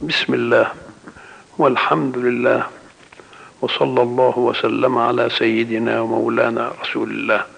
بسم الله والحمد لله وصلى الله وسلم على سيدنا ومولانا رسول الله.